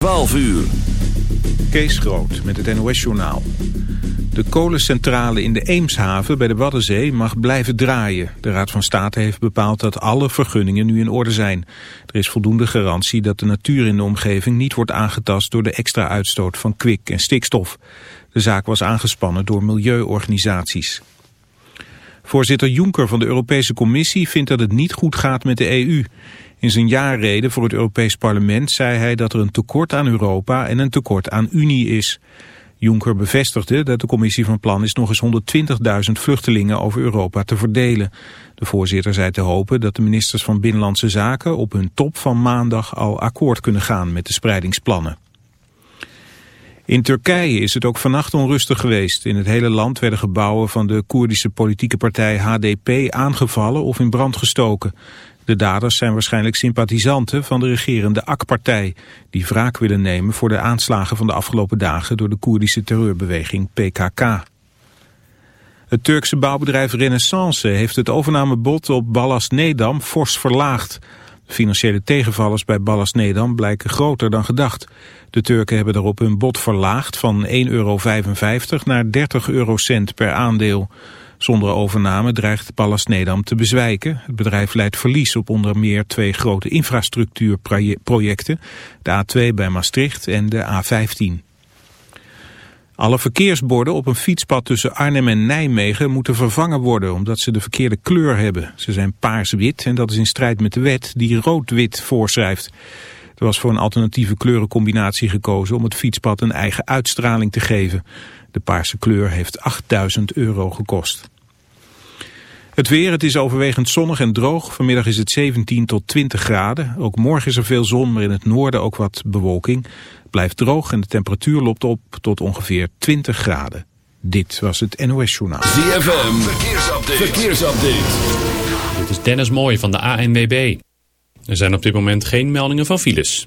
12 uur. Kees Groot met het NOS-journaal. De kolencentrale in de Eemshaven bij de Waddenzee mag blijven draaien. De Raad van State heeft bepaald dat alle vergunningen nu in orde zijn. Er is voldoende garantie dat de natuur in de omgeving niet wordt aangetast... door de extra uitstoot van kwik en stikstof. De zaak was aangespannen door milieuorganisaties. Voorzitter Juncker van de Europese Commissie vindt dat het niet goed gaat met de EU... In zijn jaarreden voor het Europees Parlement zei hij dat er een tekort aan Europa en een tekort aan Unie is. Juncker bevestigde dat de commissie van plan is nog eens 120.000 vluchtelingen over Europa te verdelen. De voorzitter zei te hopen dat de ministers van Binnenlandse Zaken op hun top van maandag al akkoord kunnen gaan met de spreidingsplannen. In Turkije is het ook vannacht onrustig geweest. In het hele land werden gebouwen van de Koerdische politieke partij HDP aangevallen of in brand gestoken. De daders zijn waarschijnlijk sympathisanten van de regerende AK-partij... die wraak willen nemen voor de aanslagen van de afgelopen dagen... door de Koerdische terreurbeweging PKK. Het Turkse bouwbedrijf Renaissance heeft het overnamebod op Ballast Nedam fors verlaagd. De financiële tegenvallers bij Ballast Nedam blijken groter dan gedacht. De Turken hebben daarop hun bod verlaagd van 1,55 euro naar 30 eurocent per aandeel. Zonder overname dreigt Pallas Nedam te bezwijken. Het bedrijf leidt verlies op onder meer twee grote infrastructuurprojecten. De A2 bij Maastricht en de A15. Alle verkeersborden op een fietspad tussen Arnhem en Nijmegen moeten vervangen worden omdat ze de verkeerde kleur hebben. Ze zijn paars-wit en dat is in strijd met de wet die rood-wit voorschrijft. Er was voor een alternatieve kleurencombinatie gekozen om het fietspad een eigen uitstraling te geven. De paarse kleur heeft 8000 euro gekost. Het weer, het is overwegend zonnig en droog. Vanmiddag is het 17 tot 20 graden. Ook morgen is er veel zon, maar in het noorden ook wat bewolking. Het blijft droog en de temperatuur loopt op tot ongeveer 20 graden. Dit was het NOS Journaal. ZFM, verkeersupdate. verkeersupdate. Dit is Dennis Mooij van de ANWB. Er zijn op dit moment geen meldingen van files.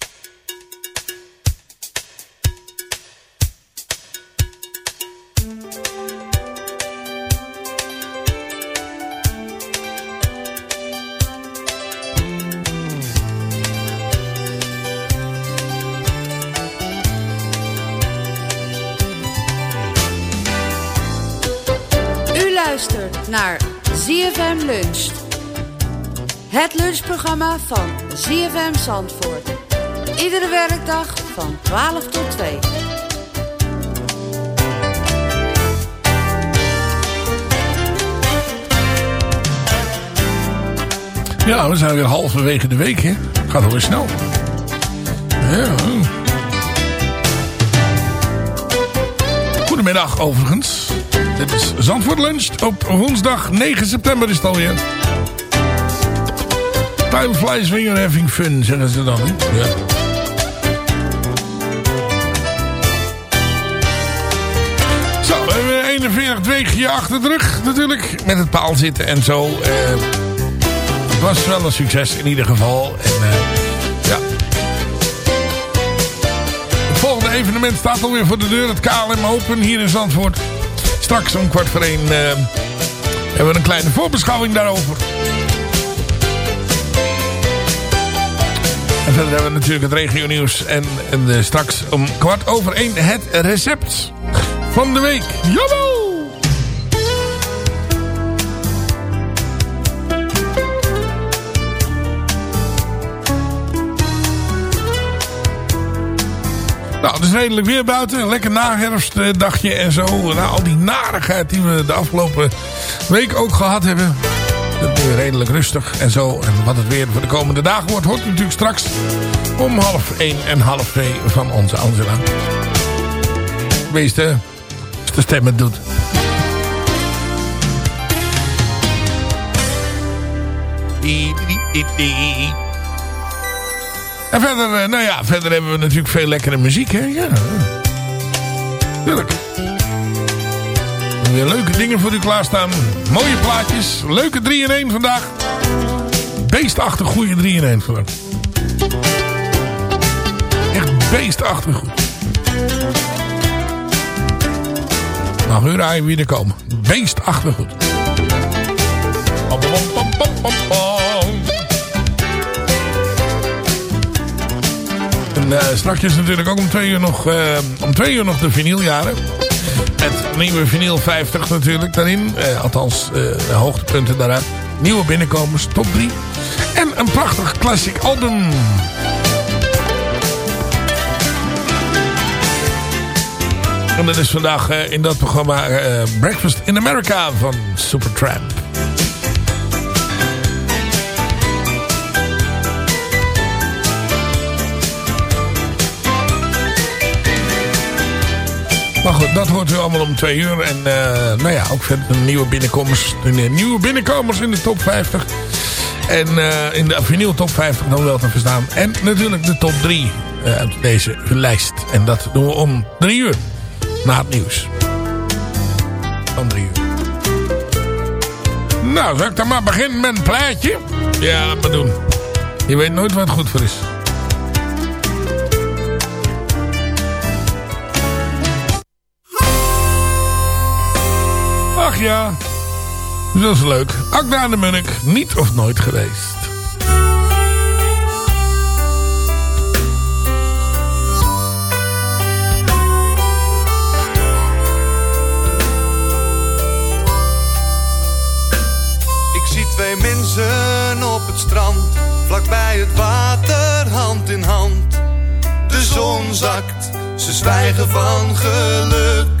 Het lunchprogramma van ZFM Zandvoort. Iedere werkdag van 12 tot 2. Ja, we zijn weer halverwege de week, hè. Gaat alweer snel. Ja. Goedemiddag, overigens. Dit is Zandvoort Lunch. Op woensdag 9 september is het alweer. Time flies when you're having fun, zeggen ze dan. Ja. Zo, we hebben 41 weekje achter de rug natuurlijk. Met het paal zitten en zo. eh, het was wel een succes in ieder geval. En eh, ja. Het volgende evenement staat alweer voor de deur. Het KLM Open hier in Zandvoort. Straks om kwart voor één eh, hebben we een kleine voorbeschouwing daarover. En verder hebben we natuurlijk het regio nieuws. En, en eh, straks om kwart over één het recept van de week. Jawel! Nou, het is redelijk weer buiten. Lekker naherfstdagje en zo. Na al die narigheid die we de afgelopen week ook gehad hebben. Het is weer redelijk rustig en zo. En wat het weer voor de komende dagen wordt, hoort natuurlijk straks om half één en half twee van onze Angela. Wees als de stem het doet. En verder, eh, nou ja, verder hebben we natuurlijk veel lekkere muziek, hè? Ja. Tuurlijk. Weer leuke dingen voor u klaarstaan. Mooie plaatjes. Leuke 3 in 1 vandaag. Beestachtig goede 3 in 1 vandaag. Echt beestachtig goed. Mag u raaien wie er komen. Beestachtig goed. En eh, straks natuurlijk ook om twee uur nog, eh, om twee uur nog de vinyljaren. Het nieuwe vinyl 50 natuurlijk daarin. Eh, althans, eh, de hoogtepunten daaruit. Nieuwe binnenkomers, top 3. En een prachtig classic album. En dat is vandaag eh, in dat programma Breakfast in America van Supertramp. Maar goed, dat hoort u allemaal om twee uur. En eh, nou ja, ook verder de nieuwe binnenkomers. De nieuwe binnenkomers in de top 50. En eh, in de vinyl top 50 dan wel te verstaan. En natuurlijk de top 3 eh, uit deze lijst. En dat doen we om drie uur. Na het nieuws. Om drie uur. Nou, zal ik dan maar beginnen met een plaatje? Ja, laat maar doen. Je weet nooit wat goed voor is. Ja, dat is leuk. Akda de Munnik, niet of nooit geweest. Ik zie twee mensen op het strand, vlakbij het water, hand in hand. De zon zakt, ze zwijgen van geluk.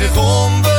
zich om,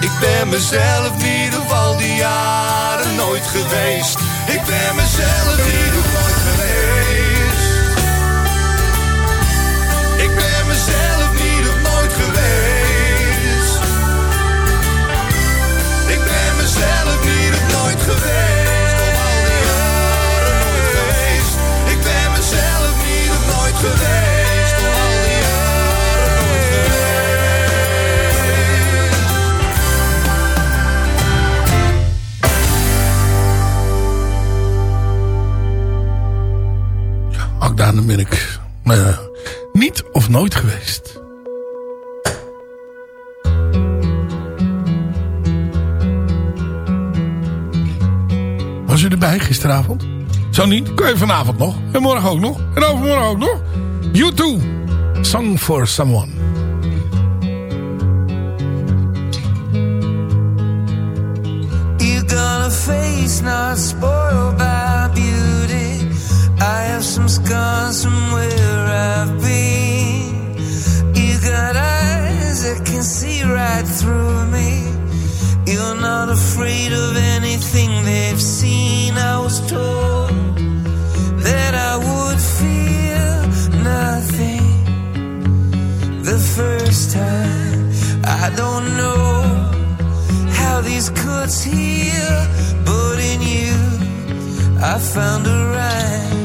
Ik ben mezelf niet of al die jaren nooit geweest. Ik ben mezelf niet of nooit geweest. Ik ben mezelf daar ben ik niet of nooit geweest. Was u erbij gisteravond? Zo niet? Kun je vanavond nog. En morgen ook nog. En overmorgen ook nog. You too. Song for Someone. You got a face not spoiled by have some scars from where I've been. You got eyes that can see right through me. You're not afraid of anything they've seen. I was told that I would feel nothing the first time. I don't know how these cuts heal, but in you I found a rhyme.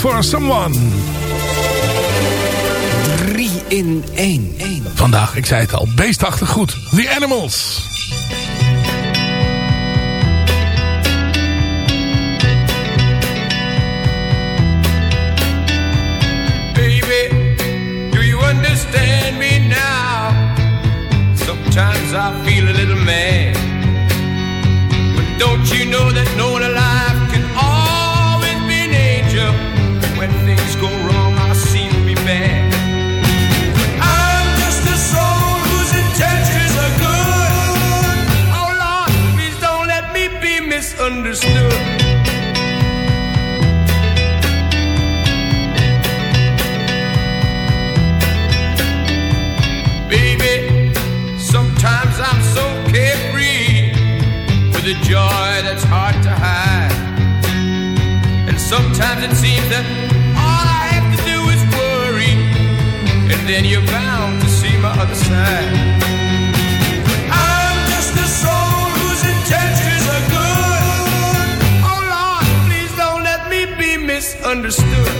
For Someone. 3 in 1. Vandaag, ik zei het al, beestachtig goed. The Animals. Baby, do you understand me now? Sometimes I feel a little mad. But don't you know that no one be misunderstood. Baby, sometimes I'm so carefree with a joy that's hard to hide. And sometimes it seems that all I have to do is worry, and then you're bound to see my other side. Misunderstood.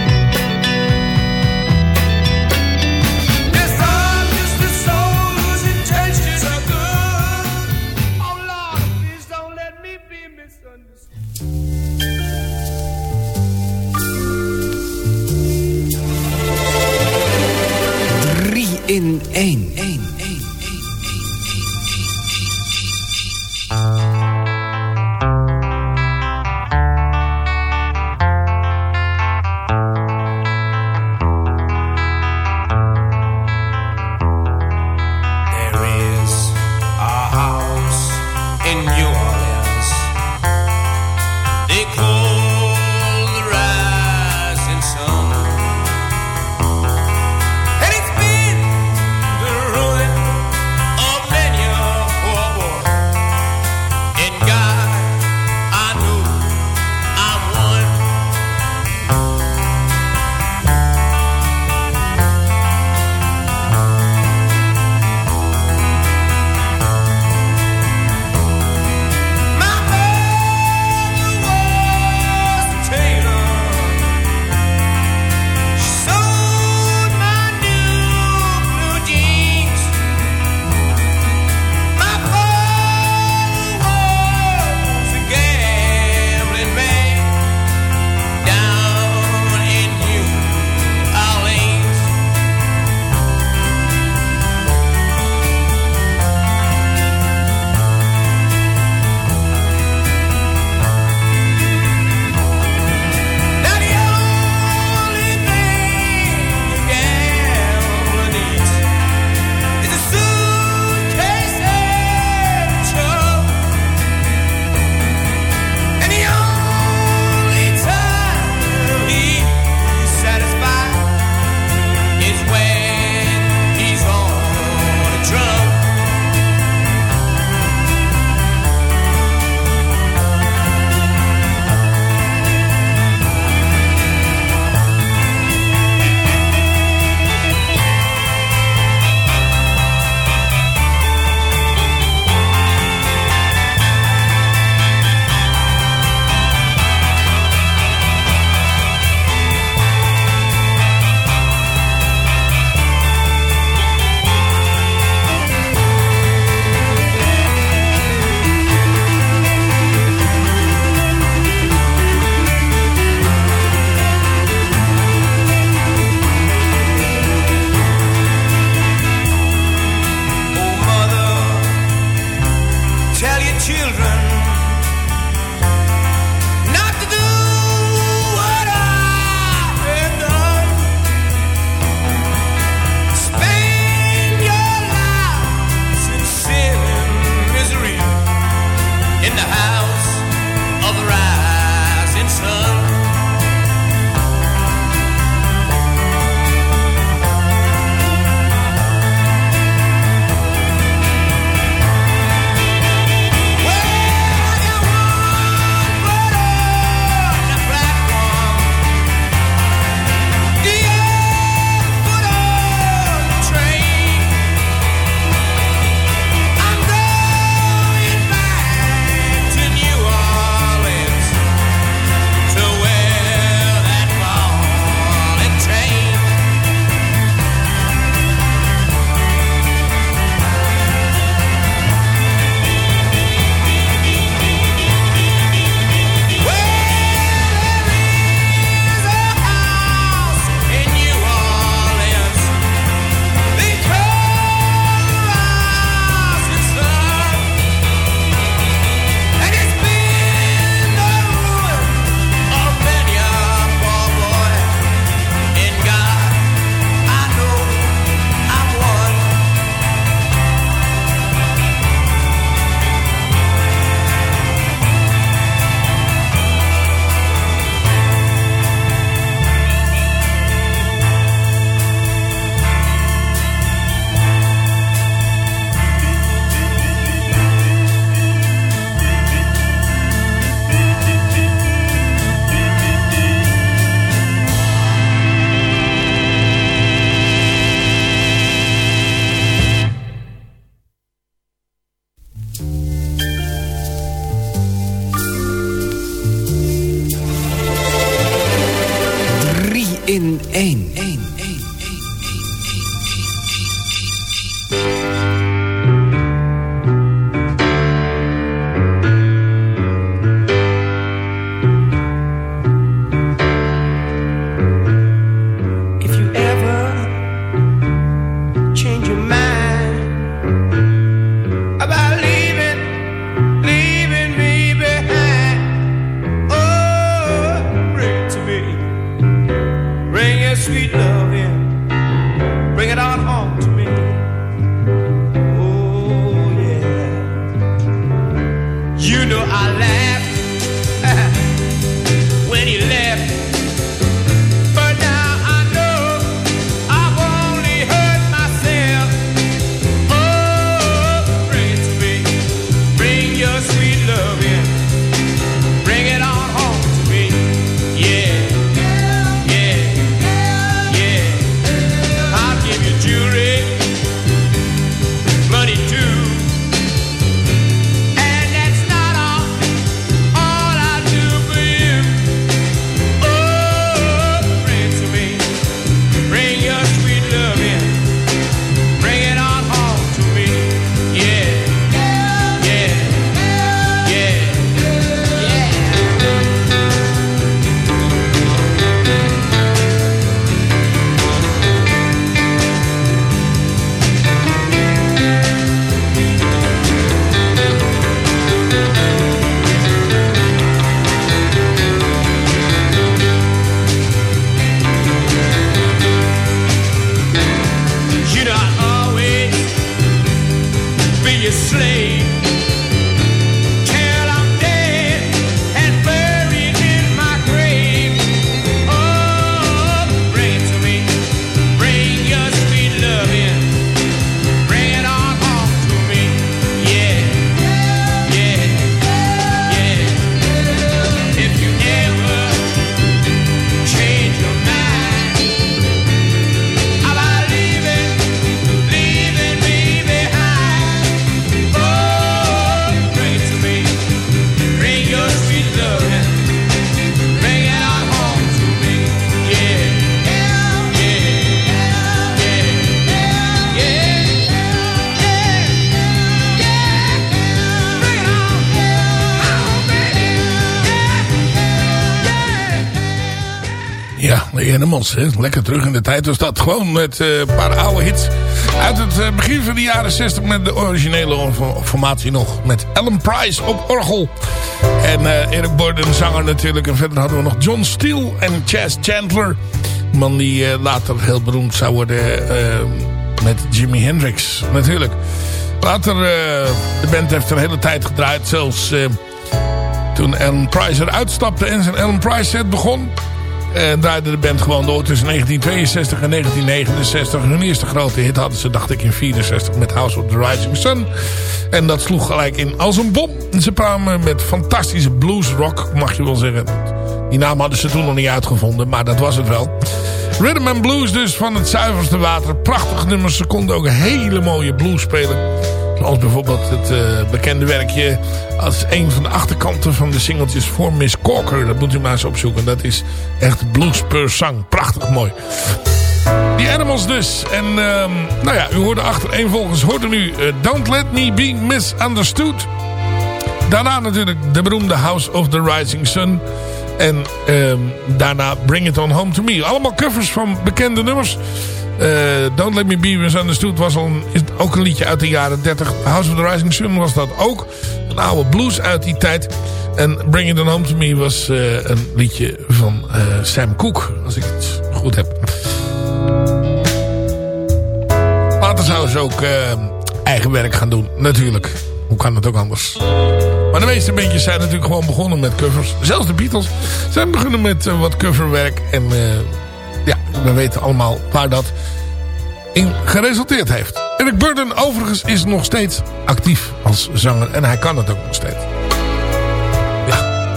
Lekker terug in de tijd was dat. Gewoon met eh, een paar oude hits. Uit het eh, begin van de jaren 60 met de originele formatie nog. Met Ellen Price op orgel. En uh, Eric Borden zanger natuurlijk. En verder hadden we nog John Steele en Chas Chandler. man die later heel beroemd zou worden met Jimi Hendrix natuurlijk. Later, de band heeft er een hele tijd gedraaid. Zelfs toen Ellen Price eruit stapte en zijn Ellen Price set begon... Uh, draaide de band gewoon door tussen 1962 en 1969. Hun eerste grote hit hadden ze, dacht ik, in 64 met House of the Rising Sun. En dat sloeg gelijk in als een bom. Ze kwamen met fantastische blues rock, mag je wel zeggen. Die naam hadden ze toen nog niet uitgevonden, maar dat was het wel. Rhythm and Blues dus van het zuiverste water. Prachtig nummers. Ze konden ook hele mooie blues spelen. Zoals bijvoorbeeld het uh, bekende werkje als een van de achterkanten van de singeltjes voor Miss Corker. Dat moet u maar eens opzoeken. Dat is echt blues per zang. Prachtig mooi. Die Animals dus. En um, nou ja, u hoorde achtereenvolgens hoorde nu uh, Don't Let Me Be Misunderstood. Daarna natuurlijk de beroemde House of the Rising Sun. En um, daarna Bring It On Home To Me. Allemaal covers van bekende nummers. Uh, Don't Let Me Be Misunderstood was al een, ook een liedje uit de jaren 30. House of the Rising Sun was dat ook. Een oude blues uit die tijd. En Bring It On Home To Me was uh, een liedje van uh, Sam Cooke. Als ik het goed heb. Later zou ze ook eigen werk gaan doen. Natuurlijk. Hoe kan het ook anders? Maar de meeste bandjes zijn natuurlijk gewoon begonnen met covers. Zelfs de Beatles zijn begonnen met wat coverwerk. En we weten allemaal waar dat in geresulteerd heeft. Eric Burden overigens is nog steeds actief als zanger. En hij kan het ook nog steeds. Ja,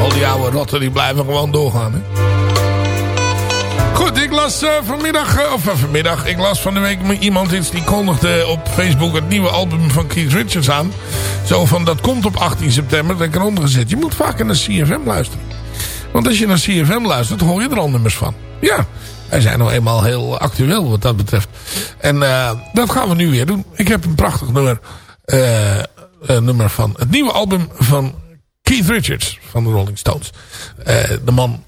al die oude rotten die blijven gewoon doorgaan. Hè? Goed, ik las uh, vanmiddag, uh, of uh, vanmiddag, ik las van de week iemand iets die kondigde op Facebook het nieuwe album van Keith Richards aan. Zo van, dat komt op 18 september, dat ik eronder gezet. Je moet vaker naar CFM luisteren. Want als je naar CFM luistert, hoor je er al nummers van. Ja, wij zijn nou eenmaal heel actueel wat dat betreft. En dat gaan we nu weer doen. Ik heb een prachtig nummer, nummer van het nieuwe album van Keith Richards van de Rolling Stones. de man...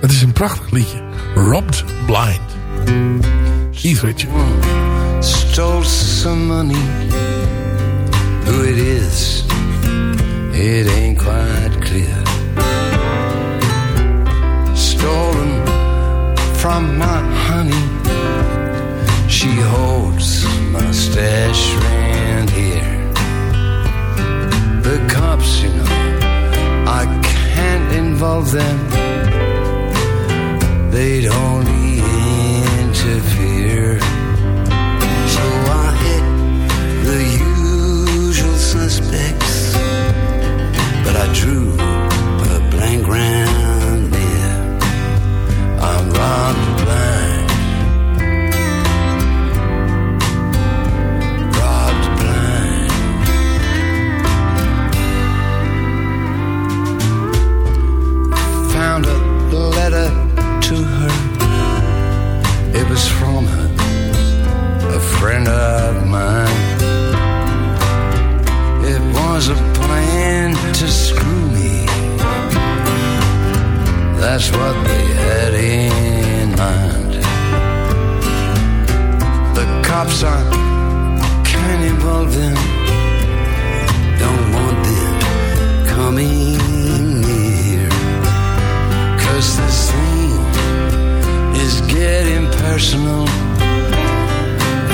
Het is een prachtig liedje. Robbed Blind. Keith Richards. Stole some money. Who it is, it ain't quite clear. Stolen from my honey. She holds my stash around here. The cops, you know, I can't involve them they'd only interfere. Was from her, a friend of mine. It was a plan to screw me. That's what they had in mind. The cops are can't involve them. Don't want them coming near. Cause this thing getting personal,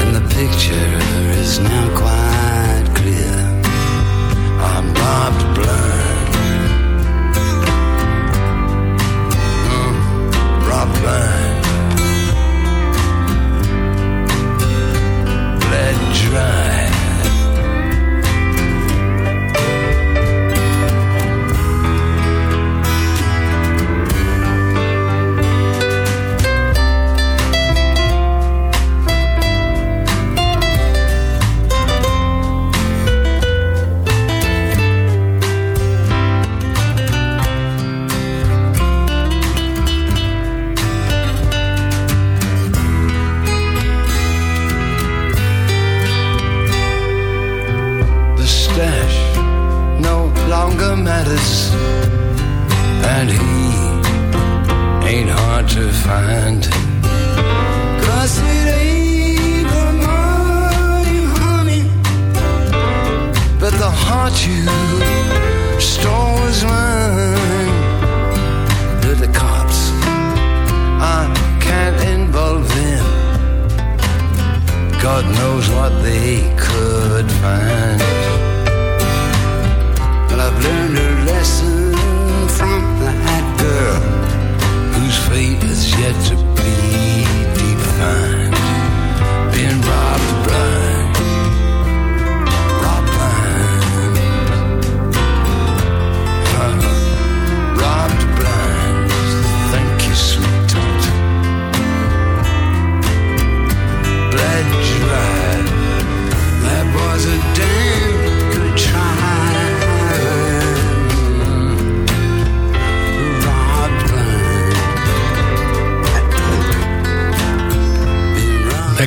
and the picture is now quite clear.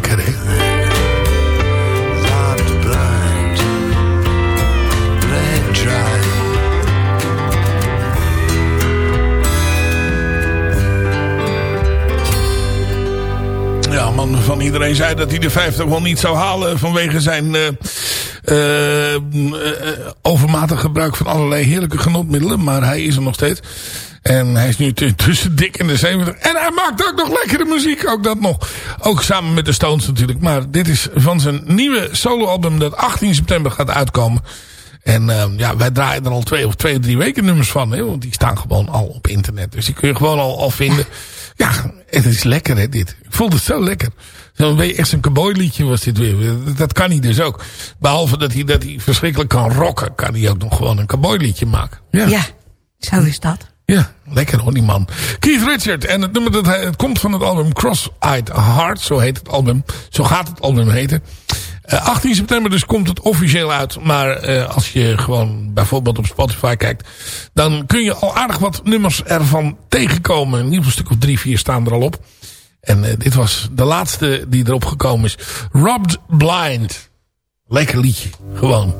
lekker, hè? Ja, man, van iedereen zei dat hij de 50 wel niet zou halen vanwege zijn eh, eh, eh, overmatig gebruik van allerlei heerlijke genotmiddelen. Maar hij is er nog steeds. En hij is nu tussen dik in de 70. En hij maakt ook nog lekkere muziek. Ook dat nog. Ook samen met de Stones natuurlijk. Maar dit is van zijn nieuwe soloalbum dat 18 september gaat uitkomen. En uh, ja, wij draaien er al twee of twee of drie weken nummers van. Hè, want die staan gewoon al op internet. Dus die kun je gewoon al, al vinden. Ja, het is lekker hè dit. Ik vond het zo lekker. Zo'n beetje echt zo'n cowboyliedje was dit weer. Dat kan hij dus ook. Behalve dat hij, dat hij verschrikkelijk kan rocken. Kan hij ook nog gewoon een cowboyliedje maken. Ja. ja, zo is dat. Ja, lekker hoor die man. Keith Richard. En het nummer dat hij, het komt van het album Cross-Eyed Heart. Zo heet het album. Zo gaat het album heten. Uh, 18 september dus komt het officieel uit. Maar uh, als je gewoon bijvoorbeeld op Spotify kijkt. Dan kun je al aardig wat nummers ervan tegenkomen. In ieder geval een stuk of drie, vier staan er al op. En uh, dit was de laatste die erop gekomen is. Robbed Blind. Lekker liedje. Gewoon.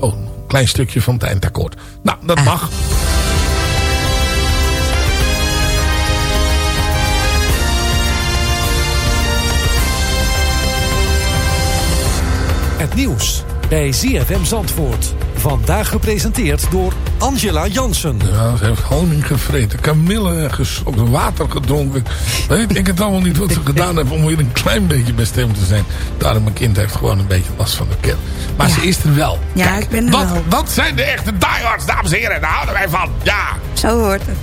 Oh, een klein stukje van het eindakkoord. Nou, dat mag. Nieuws bij ZFM Zandvoort. Vandaag gepresenteerd door Angela Jansen. Ja, ze heeft honing gevreten, kamille geslokken, water gedronken. Weet ik het allemaal niet wat ze gedaan heeft om weer een klein beetje bestemd te zijn. Daarom mijn kind heeft gewoon een beetje last van de keel. Maar Ja. ze is er wel. Ja, Kijk, ik ben er wat, wel. Wat zijn de echte diehards, dames en heren. Daar houden wij van. Ja. Zo hoort het.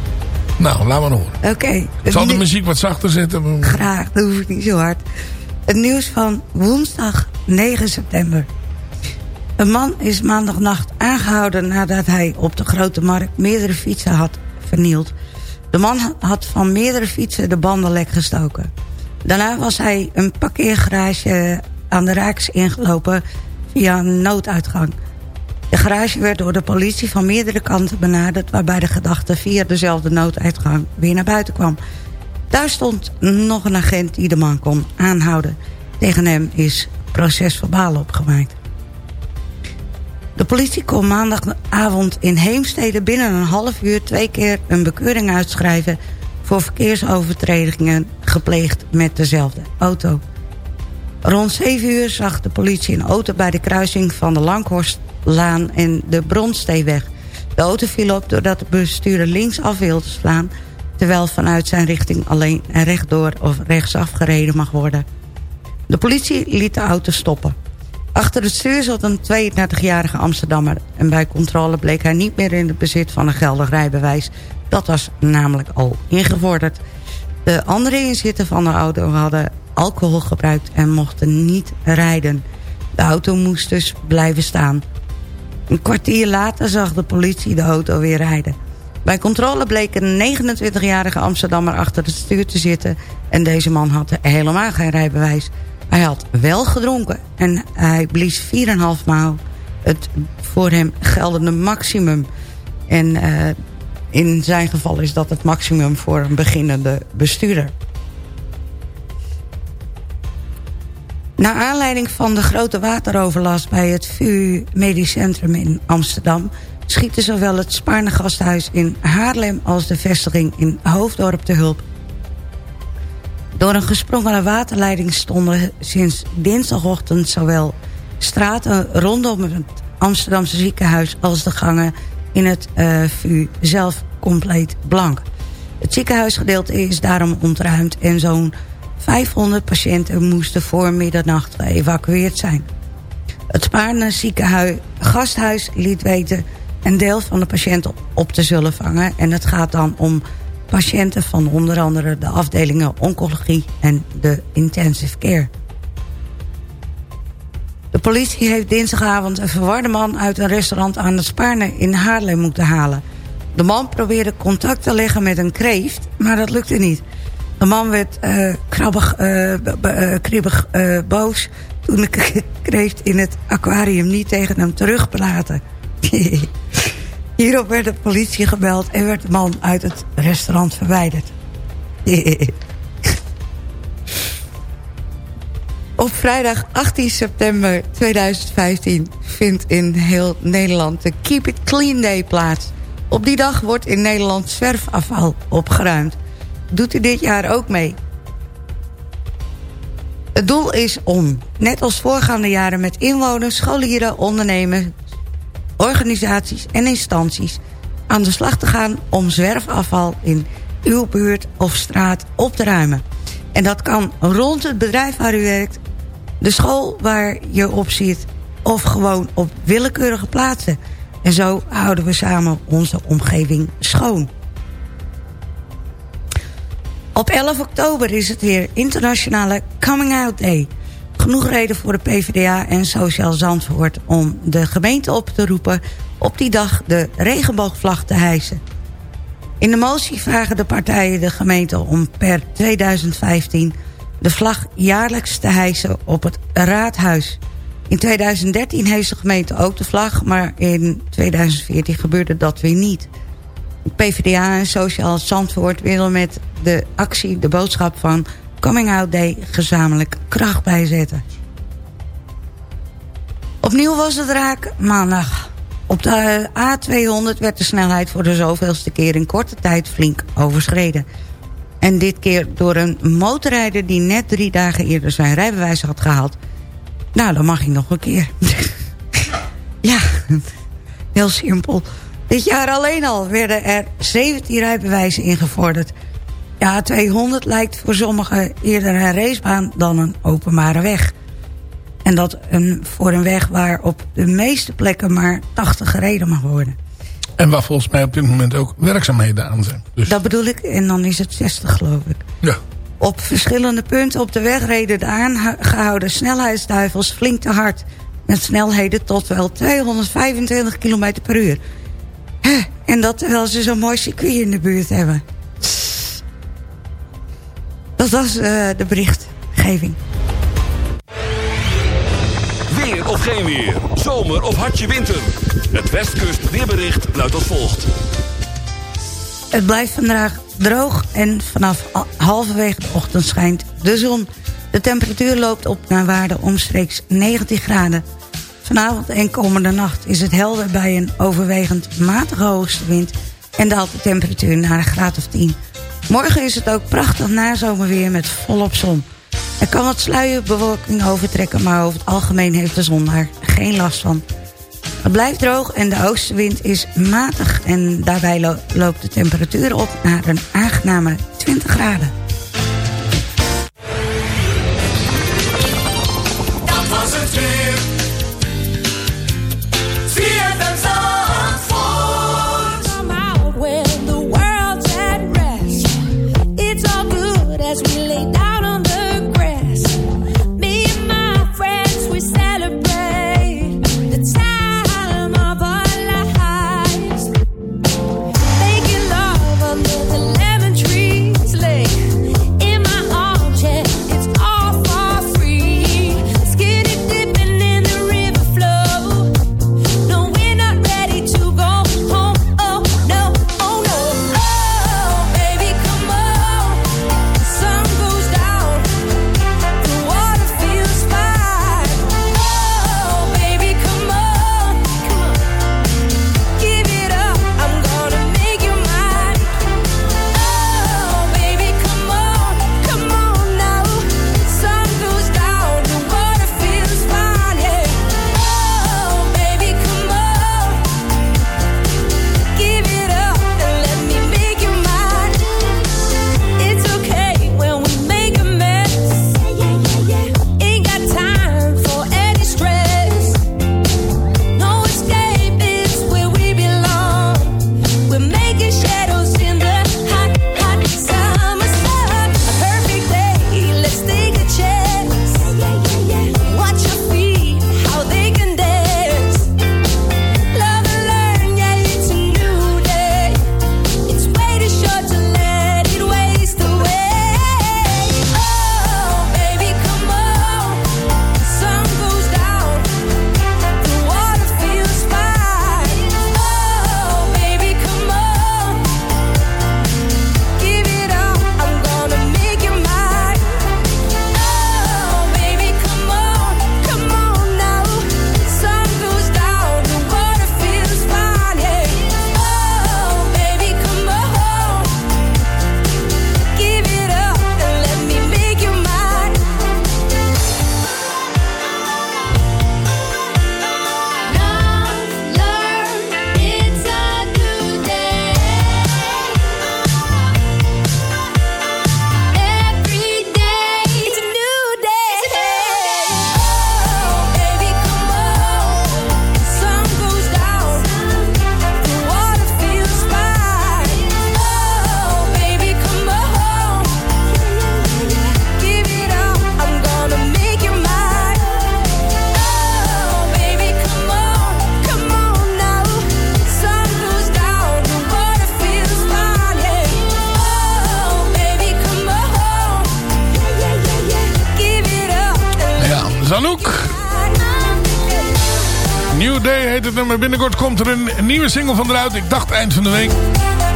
Nou, laat maar horen. Oké. Zal de muziek wat zachter zetten. Graag, dat hoef ik niet zo hard. Het nieuws van woensdag 9 september. Een man is maandagnacht aangehouden nadat hij op de Grote Markt meerdere fietsen had vernield. De man had van meerdere fietsen de banden lek gestoken. Daarna was hij een parkeergarage aan de Rijks ingelopen via een nooduitgang. De garage werd door de politie van meerdere kanten benaderd... waarbij de gedachte via dezelfde nooduitgang weer naar buiten kwam. Daar stond nog een agent die de man kon aanhouden. Tegen hem is procesverbaal opgemaakt. De politie kon maandagavond in Heemstede binnen een half uur... twee keer een bekeuring uitschrijven... voor verkeersovertredingen gepleegd met dezelfde auto. Rond 7 uur zag de politie een auto bij de kruising van de Langhorstlaan en de Bronsteeweg. De auto viel op doordat de bestuurder linksaf wilde slaan... terwijl vanuit zijn richting alleen rechtdoor of rechtsaf gereden mag worden. De politie liet de auto stoppen. Achter het stuur zat een 32-jarige Amsterdammer... en bij controle bleek hij niet meer in het bezit van een geldig rijbewijs. Dat was namelijk al ingevorderd. De andere inzittenden van de auto hadden alcohol gebruikt en mochten niet rijden. De auto moest dus blijven staan. Een kwartier later zag de politie de auto weer rijden. Bij controle bleek een 29-jarige Amsterdammer achter het stuur te zitten... en deze man had helemaal geen rijbewijs. Hij had wel gedronken en hij blies 4,5 maal het voor hem geldende maximum. En uh, in zijn geval is dat het maximum voor een beginnende bestuurder. Naar aanleiding van de grote wateroverlast bij het VU Medisch Centrum in Amsterdam... schieten zowel het Spaarne Gasthuis in Haarlem als de vestiging in Hoofddorp te hulp. Door een gesprongen waterleiding stonden sinds dinsdagochtend zowel straten rondom het Amsterdamse ziekenhuis als de gangen in het uh, VU zelf compleet blank. Het ziekenhuisgedeelte is daarom ontruimd en zo'n 500 patiënten moesten voor middernacht geëvacueerd zijn. Het Spaarne ziekenhuis gasthuis liet weten een deel van de patiënten op te zullen vangen. En het gaat dan om patiënten van onder andere de afdelingen oncologie en de intensive care. De politie heeft dinsdagavond een verwarde man uit een restaurant aan het Spaarne in Haarlem moeten halen. De man probeerde contact te leggen met een kreeft, maar dat lukte niet. De man werd uh, krabbig, uh, kribbig boos toen de kreeft in het aquarium niet tegen hem terugpraten. Hierop werd de politie gebeld en werd de man uit het restaurant verwijderd. Op vrijdag 18 september 2015 vindt in heel Nederland de Keep It Clean Day plaats. Op die dag wordt in Nederland zwerfafval opgeruimd. Doet u dit jaar ook mee? Het doel is om, net als voorgaande jaren met inwoners, scholieren, ondernemers, organisaties en instanties aan de slag te gaan om zwerfafval in uw buurt of straat op te ruimen. En dat kan rond het bedrijf waar u werkt, de school waar je op zit of gewoon op willekeurige plaatsen. En zo houden we samen onze omgeving schoon. Op 11 oktober is het weer internationale Coming Out Day. Genoeg reden voor de PvdA en Sociaal Zandvoort om de gemeente op te roepen... op die dag de regenboogvlag te hijsen. In de motie vragen de partijen de gemeente om per 2015... de vlag jaarlijks te hijsen op het raadhuis. In 2013 heeft de gemeente ook de vlag... maar in 2014 gebeurde dat weer niet... PvdA en Sociaal Zandvoort willen met de actie, de boodschap van Coming Out Day gezamenlijk kracht bijzetten. Opnieuw was het raak maandag. Op de A200 werd de snelheid voor de zoveelste keer in korte tijd flink overschreden. En dit keer door een motorrijder die net drie dagen eerder zijn rijbewijs had gehaald. Nou, dan mag hij nog een keer. ja, heel simpel. Dit jaar alleen al werden er 17 rijbewijzen ingevorderd. Ja, 200 lijkt voor sommigen eerder een racebaan dan een openbare weg. En dat een, voor een weg waar op de meeste plekken maar 80 gereden mag worden. En waar volgens mij op dit moment ook werkzaamheden aan zijn. Dus... Dat bedoel ik, en dan is het 60 geloof ik. Ja. Op verschillende punten op de weg reden de aangehouden snelheidsduivels flink te hard. Met snelheden tot wel 225 km per uur. En dat terwijl ze zo'n mooi circuit in de buurt hebben. Dat was uh, de berichtgeving. Weer of geen weer. Zomer of hartje winter. Het Westkust weerbericht luidt als volgt. Het blijft vandaag droog en vanaf halverwege de ochtend schijnt de zon. De temperatuur loopt op naar waarde omstreeks 19 graden. Vanavond en komende nacht is het helder bij een overwegend matige oostenwind... en daalt de temperatuur naar een graad of 10. Morgen is het ook prachtig nazomerweer met volop zon. Er kan wat sluierbewolking overtrekken... maar over het algemeen heeft de zon daar geen last van. Het blijft droog en de oostenwind is matig... en daarbij loopt de temperatuur op naar een aangename 20 graden. Er een nieuwe single van eruit. Ik dacht eind van de week.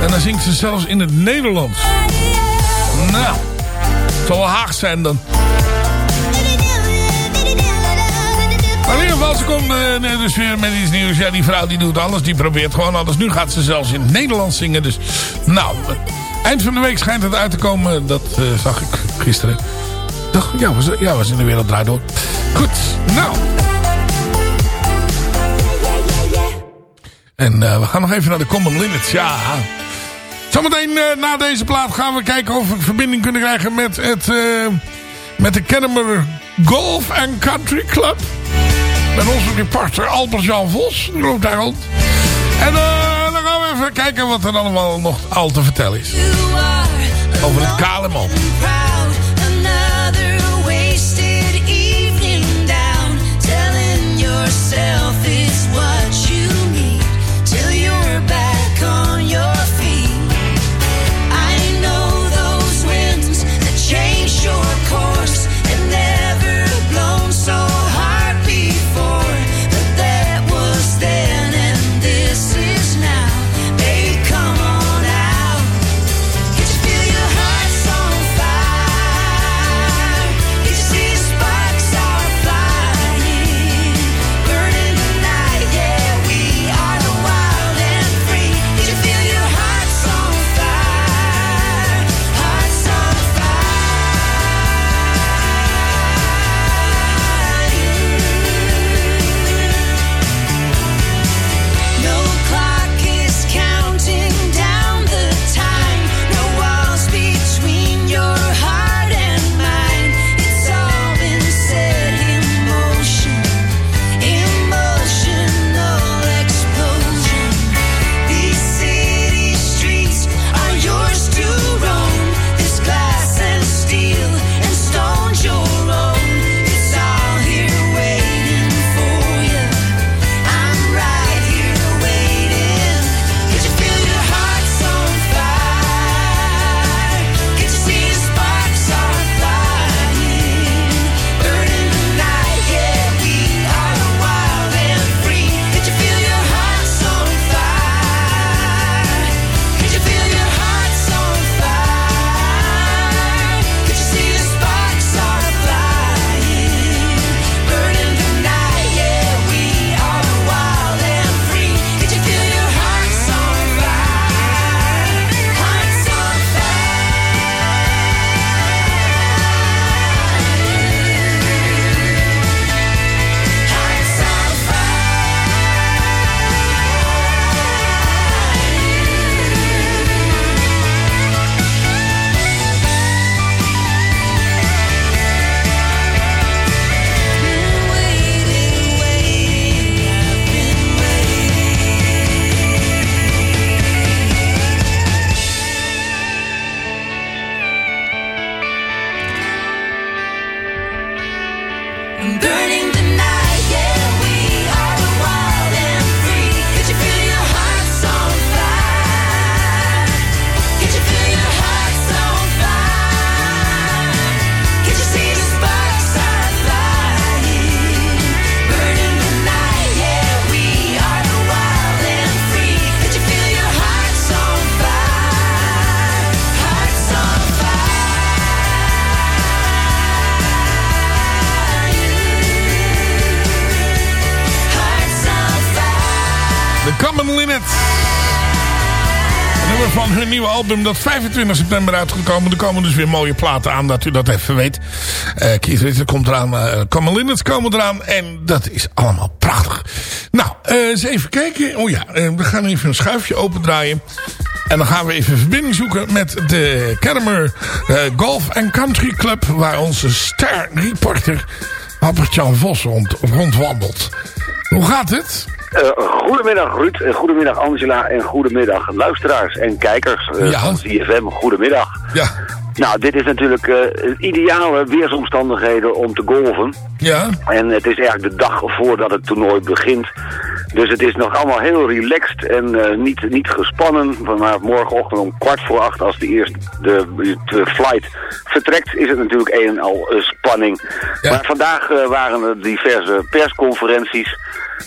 En dan zingt ze zelfs in het Nederlands. Nou, het zal wel Haag zijn dan. Maar in ieder geval, ze komt eh, dus weer met iets nieuws. Ja, die vrouw die doet alles. Die probeert gewoon alles. Nu gaat ze zelfs in het Nederlands zingen. Dus, nou, eind van de week schijnt het uit te komen. Dat eh, zag ik gisteren. Toch? Ja, was, ja, was in de wereld draait door. Goed, nou. En eh, we gaan nog even naar de Common Limits. Ja. Zometeen eh, na deze plaat gaan we kijken of we verbinding kunnen krijgen met, het, eh, met de Kennemer Golf and Country Club. Met onze reporter Albert-Jan Vos. Die loopt daar rond. En dan gaan we even kijken wat er allemaal nog al te vertellen is. Over het KLM. Een nummer van hun nieuwe album dat 25 september uitgekomen. Er komen dus weer mooie platen aan, dat u dat even weet. Eh Keith komt eraan, eh Common Limits komen eraan. En dat is allemaal prachtig. Nou, eh, eens even kijken. Oh ja, we gaan even een schuifje opendraaien. En dan gaan we even verbinding zoeken met de Kennemer eh, Golf Country Club. Waar onze ster-reporter Albert-Jan Vos rond, rondwandelt. Hoe gaat het? Eh, goedemiddag Ruud, en goedemiddag Angela en goedemiddag luisteraars en kijkers eh, Ja. van CFM. Goedemiddag. Ja. Nou, dit is natuurlijk eh, ideale weersomstandigheden om te golven. Ja. En het is eigenlijk de dag voordat het toernooi begint. Dus het is nog allemaal heel relaxed en eh, niet, niet gespannen. Maar morgenochtend om kwart voor acht, als de eerste de, de flight vertrekt, is het natuurlijk een en al eh, spanning. Maar vandaag eh, waren er diverse persconferenties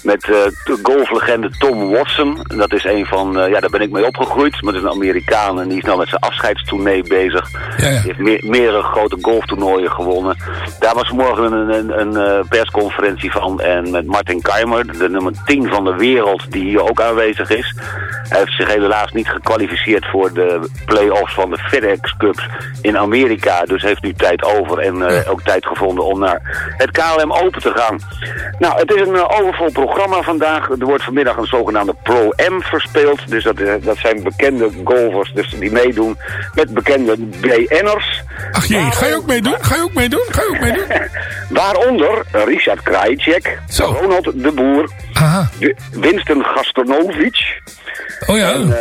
met eh, de golflegende Tom Watson. Dat is een van, eh, ja, daar ben ik mee opgegroeid. Maar dat is een Amerikaan en die is nou met zijn afscheidstournee bezig. Die heeft meer, meerdere grote golftoernooien gewonnen. Daar was morgen een, een, een eh, persconferentie van. En met Martin Keimer, de nummer 10 van de wereld, die hier ook aanwezig is. Hij heeft zich helaas niet gekwalificeerd voor de play-offs van de FedEx Cups in Amerika. Dus heeft nu tijd over en ook tijd gevonden om naar het KLM Open te gaan. Nou, het is een overvol programma vandaag. Er wordt vanmiddag een zogenaamde Pro-M verspeeld. Dus dat, eh, dat zijn bekende golfers dus die meedoen met bekende BN'ers. Ach jee, ga je ook meedoen? Ga je ook meedoen? Ga je ook meedoen? Waaronder Richard Krajicek, Ronald de Boer, Wi- Winston Gastonovic. Oh ja, En,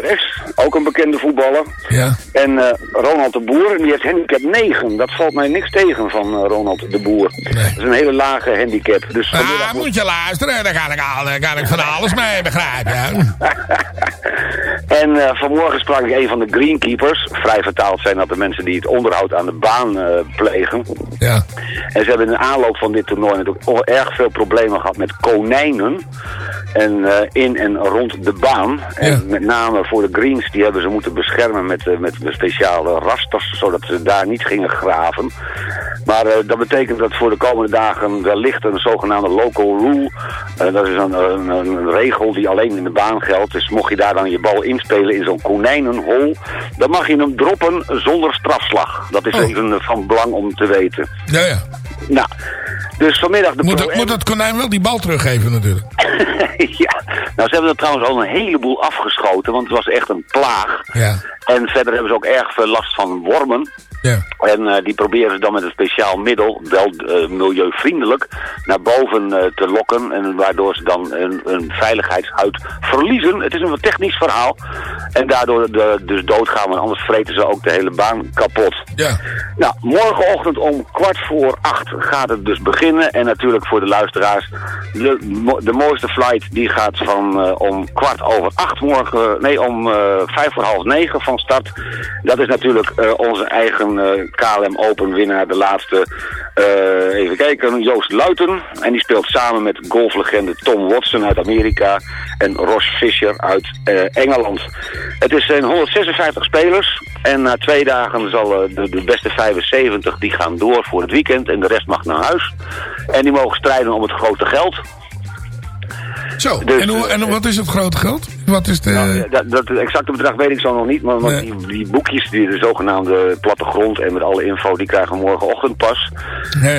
Perez, ook een bekende voetballer. Ja. En eh, Ronald de Boer, die heeft handicap 9. Dat valt mij niks tegen van eh, Ronald de Boer. Dat is een hele lage handicap. Dus vanmiddag Ah, moet je luisteren, daar kan ik, al, daar kan ik van alles mee begrijpen. En vanmorgen sprak ik een van de greenkeepers. Vrij vertaald zijn dat de mensen die het onderhoud aan de baan plegen. Ja. En ze hebben in de aanloop van dit toernooi natuurlijk erg veel problemen gehad met konijnen. En eh, in en rond de baan. En met name voor de greens, die hebben ze moeten beschermen met, eh, met speciale rasters, zodat ze daar niet gingen graven. Maar eh, dat betekent dat voor de komende dagen wellicht een zogenaamde local rule. dat is een, een, een regel die alleen in de baan geldt. Dus mocht je daar dan je bal inspelen in zo'n konijnenhol, dan mag je hem droppen zonder strafslag. Dat is even eh, van belang om te weten. Ja, ja. Nou, dus vanmiddag de Moet, dat, moet dat konijn wel die bal natuurlijk. ja, nou ze hebben er trouwens al een heleboel afgeschoten, want het was echt een plaag. Ja. En verder hebben ze ook erg veel last van wormen. Ja. En eh, die proberen ze dan met een speciaal middel, wel eh, milieuvriendelijk, naar boven eh, te lokken. En waardoor ze dan een, een veiligheidshuid verliezen. Het is een technisch verhaal. En daardoor de, dus doodgaan, want anders vreten ze ook de hele baan kapot. Ja. Nou, morgenochtend om kwart voor acht gaat het dus beginnen. En natuurlijk voor de luisteraars, de, mo- de mooiste flight die gaat van om kwart over acht morgen, nee om vijf voor half negen van start. Dat is natuurlijk onze eigen eh, KLM Open winnaar, de laatste, eh, even kijken, Joost Luiten. En die speelt samen met golflegende Tom Watson uit Amerika en Ross Fisher uit eh, Engeland. Het is zijn 156 spelers en na twee dagen zal de, de beste 75 die gaan door voor het weekend en de rest mag naar huis. En die mogen strijden om het grote geld. Zo, Dus, en, hoe, en wat is het grote geld? Wat is de... Nou, dat, dat exacte bedrag weet ik zo nog niet, maar die, die boekjes, die de zogenaamde plattegrond en met alle info, die krijgen morgenochtend pas.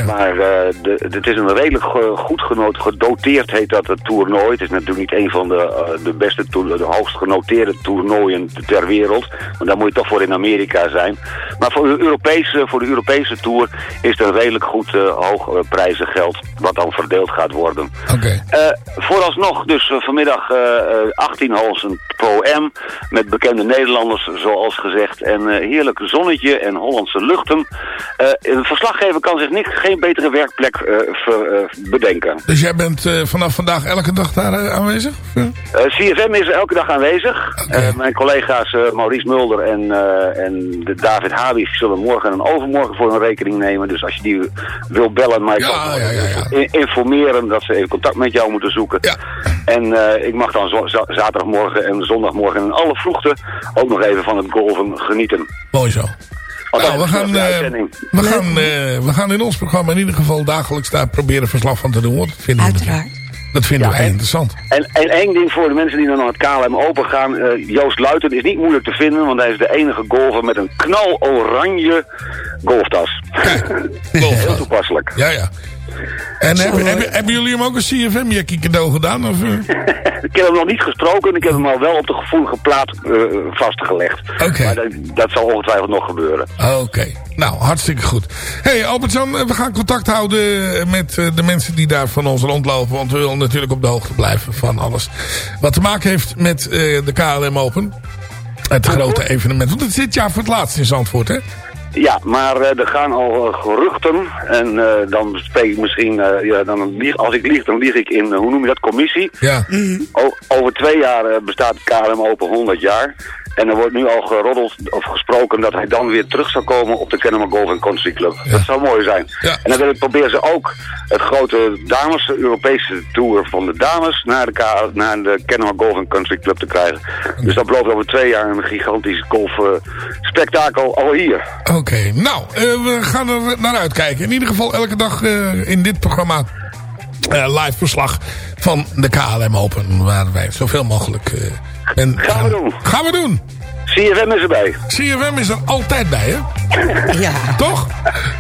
Maar eh, de, het is een redelijk ge- goed genoot, gedoteerd heet dat het toernooi. Het is natuurlijk niet een van de, eh, de beste, de hoogst genoteerde toernooien ter wereld. Want daar moet je toch voor in Amerika zijn. Maar voor de Europese, voor de Europese tour is het een redelijk goed eh, hoog eh, prijzengeld, wat dan verdeeld gaat worden. Oké. Eh, vooralsnog dus eh, vanmiddag eh, eh, 18 holes een Pro-M met bekende Nederlanders zoals gezegd. En eh, heerlijk zonnetje en Hollandse luchten. Eh, een verslaggever kan zich niet, geen betere werkplek ver- bedenken. Dus jij bent vanaf vandaag elke dag daar aanwezig? Eh, CFM is elke dag aanwezig. Mijn collega's Maurice Mulder en, en de David Habig zullen morgen en overmorgen voor hun rekening nemen. Dus als je die wil bellen, maar ik kan in- informeren dat ze even contact met jou moeten zoeken. En eh, ik mag dan zaterdagmorgen en zondagmorgen in alle vroegte ook nog even van het golven genieten. Mooi zo. Nou, we gaan, eh, we, gaan, eh, we gaan in ons programma in ieder geval dagelijks daar proberen verslag van te doen. Dat vinden we, dat vinden we heel interessant. En, en één ding voor de mensen die dan naar het KLM Open gaan. eh, Joost Luiten is niet moeilijk te vinden, want hij is de enige golfer met een knaloranje golftas. Heel toepasselijk. Ja, ja. En hebben, hebben, hebben jullie hem ook een CFM-jackie cadeau gedaan? Of, eh? Ik heb hem nog niet gesproken, ik heb hem al wel op de gevoelige plaat eh, vastgelegd. Maar dat, dat zal ongetwijfeld nog gebeuren. Oké, nou hartstikke goed. hey, Albert-Jan, eh, we gaan contact houden met de mensen die daar van ons rondlopen. Want we willen natuurlijk op de hoogte blijven van alles wat te maken heeft met de KLM Open. Het grote evenement. Want het is dit jaar voor het laatst in Zandvoort, hè? Ja, maar eh, er gaan al eh, geruchten en eh, dan spreek ik misschien, eh, ja, dan lieg, als ik lieg, dan lieg ik in, hoe noem je dat, commissie. Ja. O- over twee jaar bestaat KLM Open 100 jaar. En er wordt nu al geroddeld of gesproken dat hij dan weer terug zou komen op de Kennemer Golf Country Club. Dat zou mooi zijn. En dan willen- proberen ze ook het grote dames, de Europese tour van de dames naar de, naar de Kennemer Golf Country Club te krijgen. Dus dat belooft over twee jaar een gigantisch golf spektakel al hier. Oké, nou, eh, we gaan er naar uitkijken. In ieder geval elke dag eh, in dit programma eh, live verslag van de KLM Open. Waar wij zoveel mogelijk... eh, en gaan, we doen. Gaan we doen. CFM is erbij. CFM is er altijd bij, hè? Ja. Toch?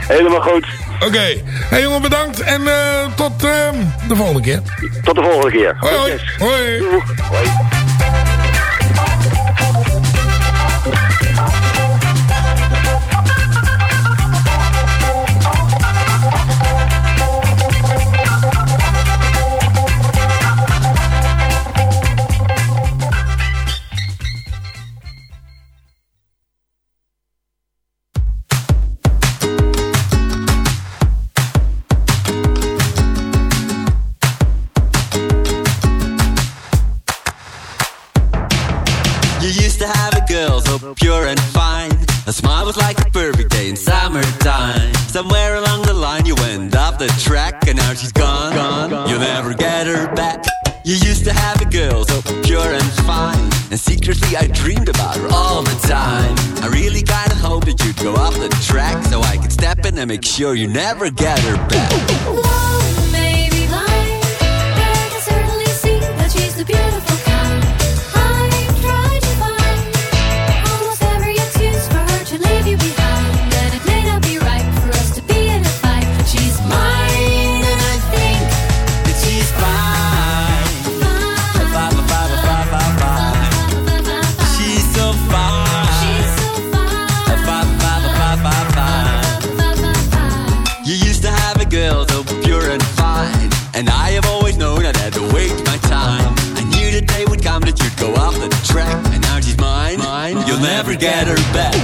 Helemaal goed. Oké. Hey jongen, bedankt. En eh, tot eh, de volgende keer. Tot de volgende keer. Hoi, hoi. Pure and fine. A smile was like a perfect day in summertime. Somewhere along the line you went off the track and now she's gone. gone. You'll never get her back. You used to have a girl so pure and fine. And secretly I dreamed about her all the time. I really kinda hope that you'd go off the track so I could step in and make sure you never get her back. Get her back.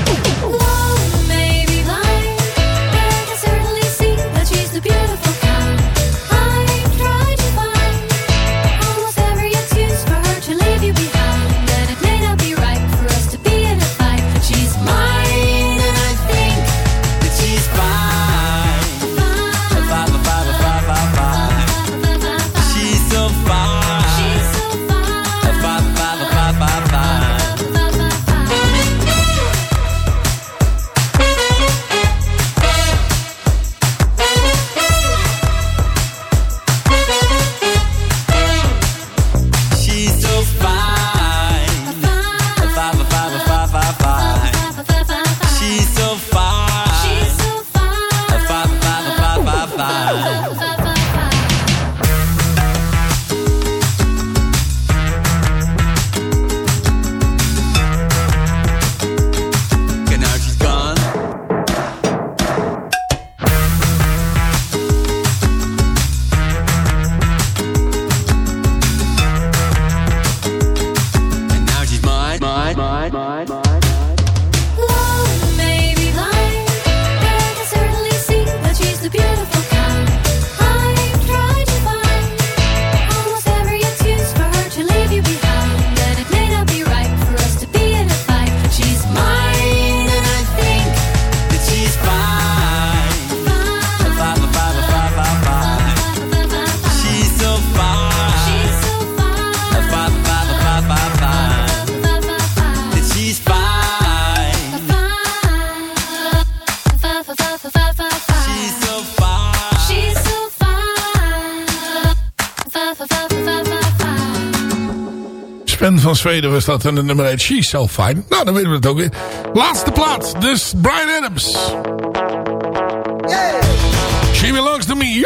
Zweden was dat en de nummer 1. She's so fine. Nou, dan weten we het ook weer. Laatste plaats. Dus Brian Adams. Yeah. She belongs to me.